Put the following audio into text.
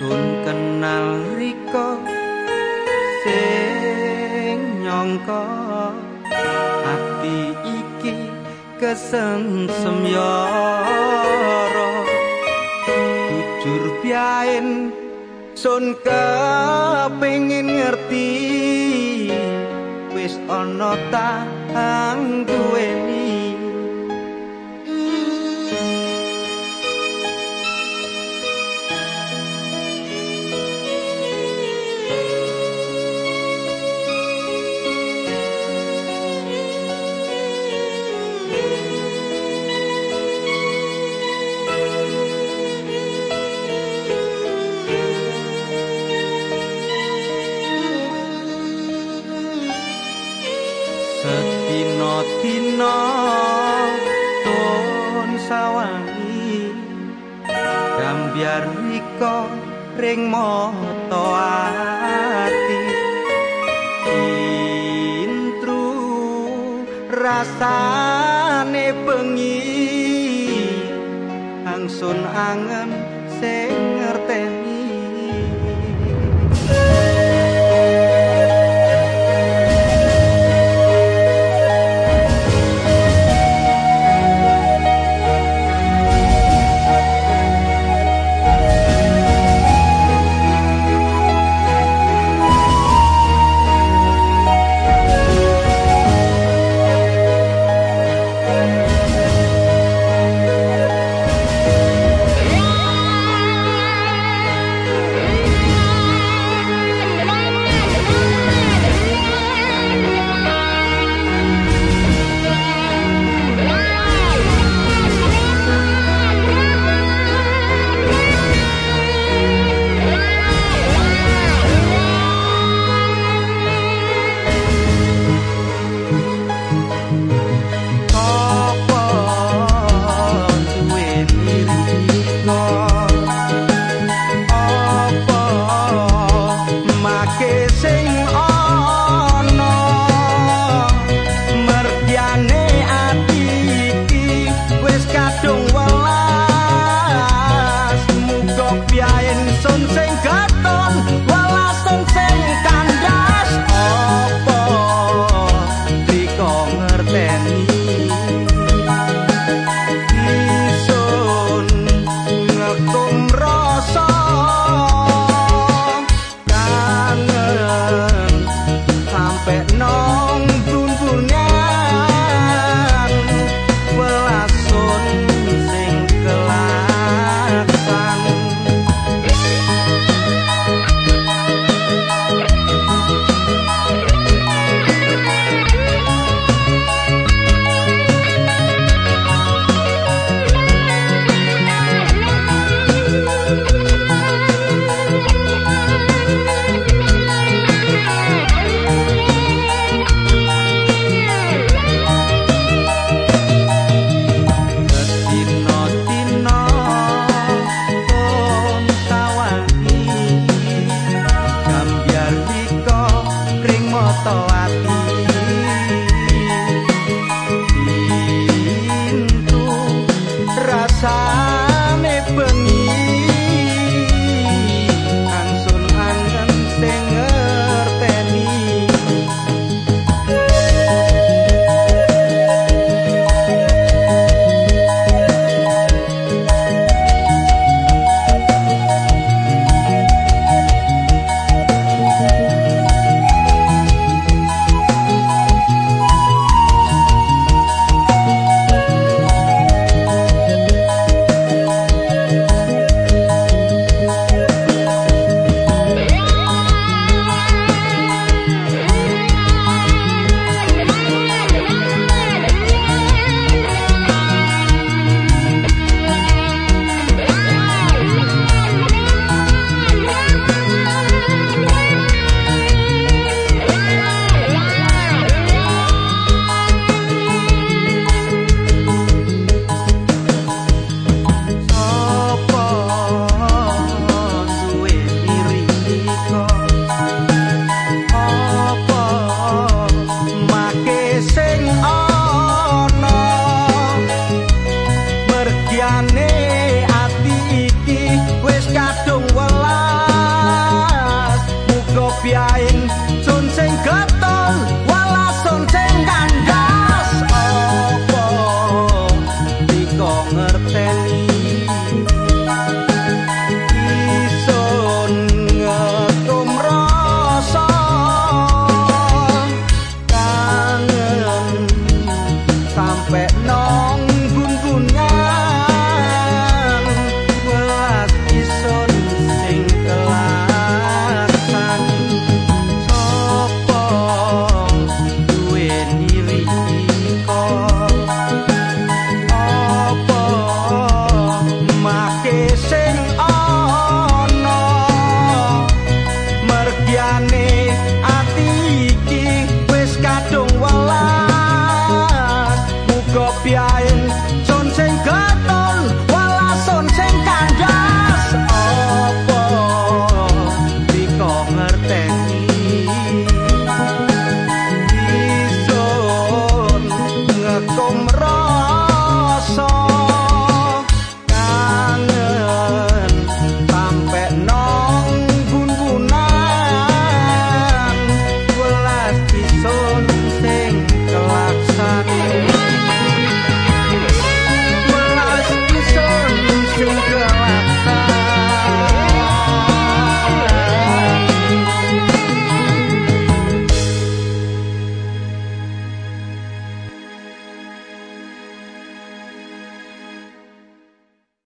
Dun kenal riko sing nyangka ati iki kesengsem yoro jujur biyen sun kepengin ngerti wis ana ta anggueni ton sawangi. Gambiar riko ring moto ati. Intru rasane bengi. Angsun angen sing sonse ことは。ピ I never amarte.